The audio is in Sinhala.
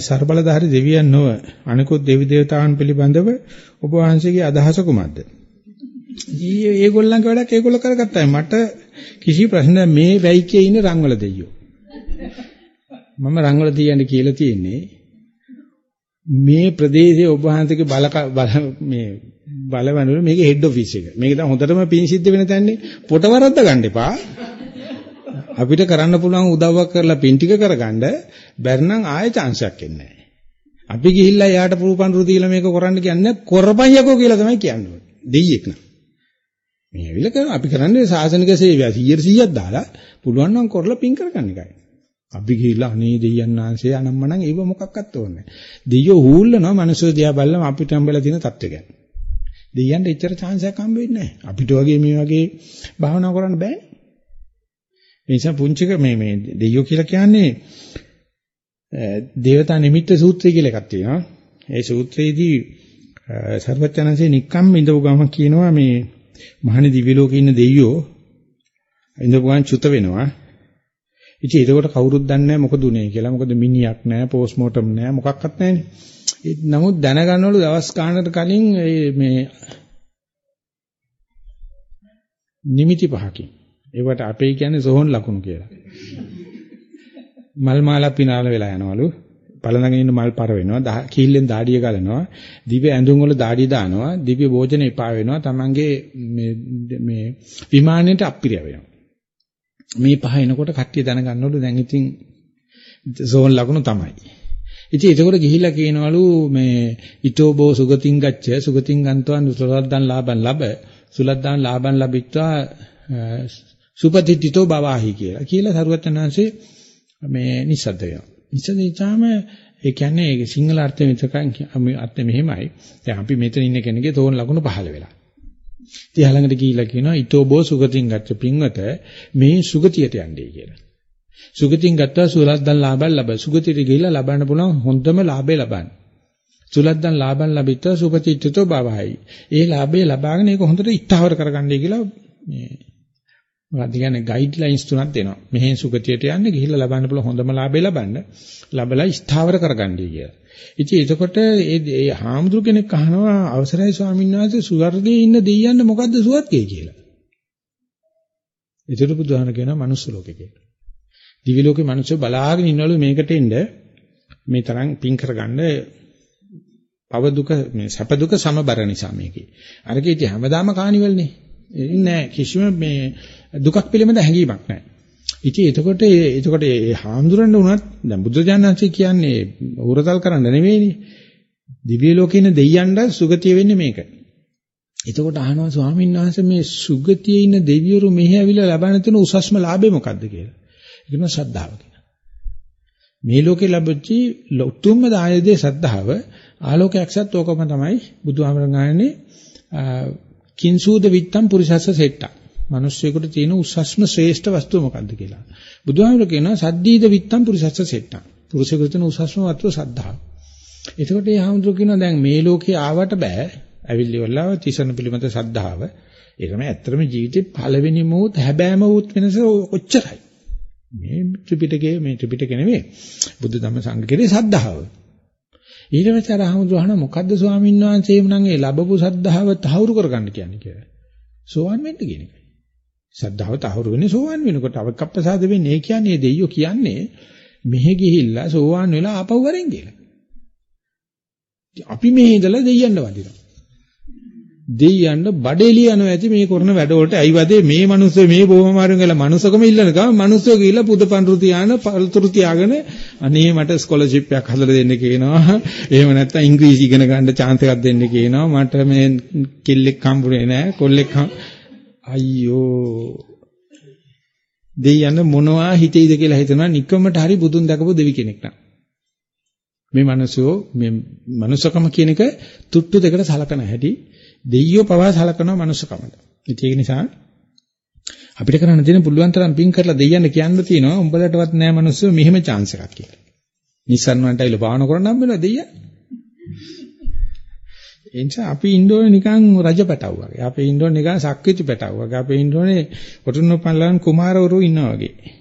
ਸਰබලධාරි දෙවියන් නොව අනිකුත් දෙවි දේවතාවුන් පිළිබඳව ඔබ වහන්සේගේ අදහස කුමක්ද? ඊයේ ඒගොල්ලන්ගේ වැඩක් ඒගොල්ලෝ කරගත්තා. මට කිසි ප්‍රශ්නයක් මේ වැයිකේ ඉන්න රංගවල දෙයියෝ. මම රංගවල තියන්න කියලා තියෙන්නේ මේ ප්‍රදේශයේ ඔබ වහන්සේගේ බල මේ බලවනුනේ මේකේ හෙඩ් ඔෆිස් එක. මේක තමයි හොඳටම පින් සිද්ධ වෙන තැන්නේ. පොට වරද්ද ගන්න එපා. අපිට කරන්න පුළුවන් උදව්වක් කරලා පින් ටික කරගන්න බැරි නම් ආයෙ chance එකක් එන්නේ නැහැ. අපි ගිහිල්ලා යාට පුරුපන්රු දීලා මේක කරන්න කියන්නේ කරපන් යකෝ කියලා තමයි කියන්නේ. දෙයියෙක් න ะ. මේ ඇවිල්ලා කරන අපි කරන්නේ සාසනික සේවය 100ක් දාලා පුළුවන් නම් කරලා පින් කරගන්න එකයි. අපි ගිහිල්ලා අනේ දෙයයන් ආංශේ අනම්මනම් ඒව මොකක්වත් ඕනේ නැහැ. දෙයියෝ හූල්ලනවා මිනිස්සු දිහා බලලා අපිට හම්බෙලා තියෙන தත්ත්ව ගැන. දෙයියන්ට එච්චර chance එකක් හම්බ වෙන්නේ නැහැ. අපිට වගේ මේ වගේ භාවනා කරන්න බෑනේ. ඒ නිසා පුංචික මේ මේ දෙයියෝ කියලා කියන්නේ දේවතා නිමිත්ත සූත්‍රය කියලා එකක් තියෙනවා. ඒ සූත්‍රයේදී සර්වඥාන්සේ නික්කම් ඉඳපු ගම කියනවා මේ මහණි දිව්‍ය ලෝකේ ඉන්න දෙයියෝ ඉඳපු ගමන් චුත වෙනවා. ඉතින් ඒකට කවුරුත් දන්නේ නැහැ මොකද උනේ කියලා. මොකද මිනිහක් නැහැ, පෝස්ට්මෝටම් නැහැ, මොකක්වත් නැහැනේ. නමුත් දැනගන්නවලු දවස් ගානකට කලින් මේ නිමිති පහකින්. ඒවට අපේ කියන්නේ සෝහන් ලකුණු කියලා. මල් මාලා පිනාල වෙලා යනවලු. පළඳගෙන ඉන්න මල් පර වෙනවා. කීල්ලෙන් දාඩිය ගලනවා. දිව්‍ය ඇඳුම් වල දාඩිය දානවා. දිව්‍ය භෝජන එපා වෙනවා. Tamange මේ මේ විමානයට අප්පිරිය වෙනවා. මේ පහ එනකොට කට්ටිය දැනගන්නවලු දැන් ඉතින් සෝන් ලකුණු තමයි. ඉතින් ඒකෝර ගිහිල්ලා කියනවලු මේ ඊතෝ බෝ සුගතින් ගච්ඡ සුගතින් ගන්තවන් සුලද්දන් ලාභන් ලබ සුලද්දන් ලාභන් ලැබිත්වා සුපතිත්‍ිතෝ බවාහි කියලා. කියලා සරුවචනාංශේ මේ නිස්සද්ද වෙනවා. නිස්සද්දේචාම ඒ කියන්නේ ඒක සිංහල අර්ථයෙන් විතරක් අර්ථය මෙහෙමයි. දැන් අපි මෙතන ඉන්න කෙනෙක්ගේ තෝරන ලකුණු පහළ වෙලා. ඉතින් ළඟට ගිහිල්ලා කියනවා ඊතෝ බෝ සුගතින් ගච්ඡ පින්වත මේ සුගතියට යන්නේ කියලා. සුගතින් ගත්තා සුලද්දන් ලාභල් ලබ. සුගතියට ගිහිල්ලා ලබන්න පුළුවන් හොඳම ලාභය ලබන්න. සුලද්දන් ලාභන් ලැබිත්වා සුපතිච්චතෝ බවයි. ඒ ලාභය ලබාගෙන ඒක හොඳට ඉස්තාවර කරගන්නයි කියලා මේ මොකක්ද කියන්නේ ගයිඩ්ලයින්ස් තුනක් දෙනවා. මෙහෙන් සුගතියට යන්න ගිහිල්ලා ලබන්න පුළුවන් හොඳම ලාභය ලබන්න. ලබලා ස්ථාවර කරගන්නයි කියලා. ඉතින් එතකොට ඒ ඒ හාමුදුරු කෙනෙක් අහනවා අවසරයි ස්වාමීන් වහන්සේ ස්වර්ගයේ ඉන්න දෙයියන්ට මොකද්ද සුවත්කේ කියලා. ඒතර බුදුහාම කියනවා මනුස්ස ලෝකේ කියලා. දිවි ලෝකේ මිනිස්සු බලාගෙන ඉන්නවලු මේකට එන්න මේ තරම් පින් කරගන්න පව දුක මේ සැප දුක සමබර නිසා මේකේ. අරකේ ඉතින් හැමදාම කානිවල්නේ. නෑ කිසිම මේ දුකක් පිළිබඳ හැඟීමක් නෑ. ඉතින් එතකොට එතකොට ඒ හාමුදුරන් උනත් දැන් බුදුජානනාංශය කියන්නේ උරතල් කරන්න නෙවෙයිනේ. දිව්‍ය ලෝකේ ඉන්න දෙයියන්ට සුගතිය වෙන්නේ මේක. එතකොට අහනවා ස්වාමීන් වහන්සේ මේ සුගතියේ ඉන්න දෙවිවරු මෙහි ඇවිල්ලා ලබන තුන උසස්ම ලාභය මොකද්ද කියලා. ඒක නෝ ශ්‍රද්ධාව කියලා. මේ ලෝකේ ලැබෙච්චි උතුම්ම දායදේ ශ්‍රද්ධාව ආලෝකයක්සත් ඕකම තමයි බුදුහාමරගානේ කිංසූද විත්තම් පුරිසස්ස සෙට්ටා. මිනිස්සුෙකුට තියෙන උසස්ම ශ්‍රේෂ්ඨ වස්තුව මොකද්ද කියලා. බුදුහාමර කියනවා සද්දීද විත්තම් පුරිසස්ස සෙට්ටා. පුරුෂයෙකුට තියෙන උසස්ම වස්තුව සද්ධාව. එතකොට මේ හාමුදුරු කියනවා දැන් මේ ලෝකේ ආවට බෑ. ඇවිල්ලි වල්ලාව තිසරණ පිළිමත සද්ධාව. ඒක තමයි ඇත්තටම ජීවිතේ පළවෙනි මොහොත හැබෑම වූත් වෙනස ඔච්චරයි. මේ ත්‍රිපිටකයේ මේ ත්‍රිපිටක නෙවෙයි. බුද්ධ ධම්ම සංඝ කෙරේ සද්ධාව. ඊට පස්සේ අර අහමුදුර අහන මොකද්ද ස්වාමීන් වහන්සේ එමුනම් ඒ ලැබපු සද්ධාව තහවුරු කරගන්න කියන්නේ කියලා. සෝවන් වෙන්න කියන එකයි. සද්ධාව තහවුරු වෙන්නේ සෝවන් වෙනකොට අවකප්පසාද වෙන්නේ ඒ කියන්නේ දෙයියෝ කියන්නේ මෙහෙ ගිහිල්ලා සෝවන් වෙලා ආපහු වරෙන් කියලා. අපි මෙහෙ ඉඳලා දෙයියන්ව වදිනවා. දෙයියන්ට බඩේලිය යනවා ඇති මේ කරන වැඩ වලට. අයිවදේ මේ මිනිස්සු මේ බොහොම මාරුන් ගල මනුස්සකම ඉල්ලන ගම මිනිස්සු ගිහිල්ලා පුද පඳුරු තියාන පළතුරු තියාගෙන අනේ මට ස්කෝලර්ෂිප් එකක් හදලා දෙන්න කියනවා. එහෙම නැත්නම් ඉංග්‍රීසි ඉගෙන ගන්න chance එකක් දෙන්න කියනවා. මට මේ කිල්ලෙක් හම්බුනේ නැහැ. කොල්ලෙක් අයියෝ. දෙයියන් මොනවා හිතෙයිද කියලා හිතනවා. නිකම්මට හරි බුදුන් දැකපු දෙවි කෙනෙක් නා මේ මිනිස්සු මේ මනුස්සකම කියන එක තුට්ටු දෙකට සලකන හැටි දෙයියෝ පවා සලකනවා මනුස්සකමට. ඒක නිසා අපිට කරන්න තියෙන පුළුවන් තරම් පින් කරලා දෙයියන්ට කියන්න තියෙනවා උඹලටවත් නෑ මනුස්සයෝ මෙහෙම chance එකක් කියලා. නිස්සන් වන්ට අයිල භාවනා කරන්න හම්බ වෙනවා දෙයියන්. ඒ නිසා අපි ඉන්නෝනේ නිකන් රජපැටව් වගේ. අපි ඉන්නෝනේ නිකන් සක්විති පැටව් වගේ. අපි ඉන්නෝනේ ඔටුනු පල්ලන් කුමාරවරු ඉන්නා වගේ.